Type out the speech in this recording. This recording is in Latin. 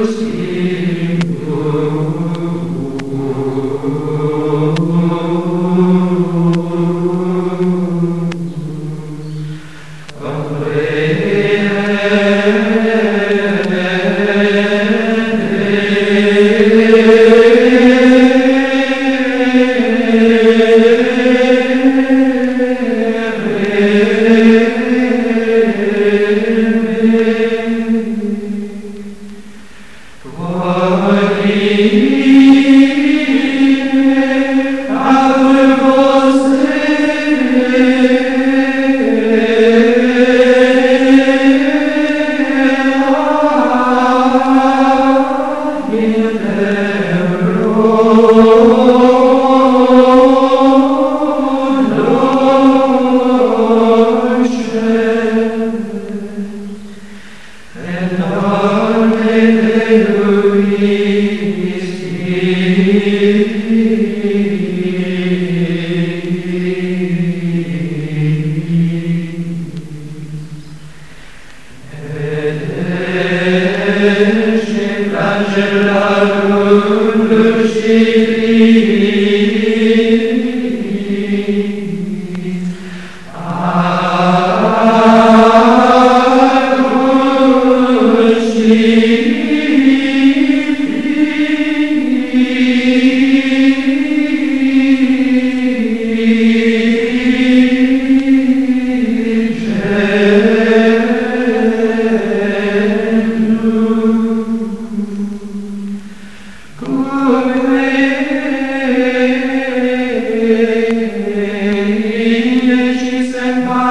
Christus Why? Angela Kundushiri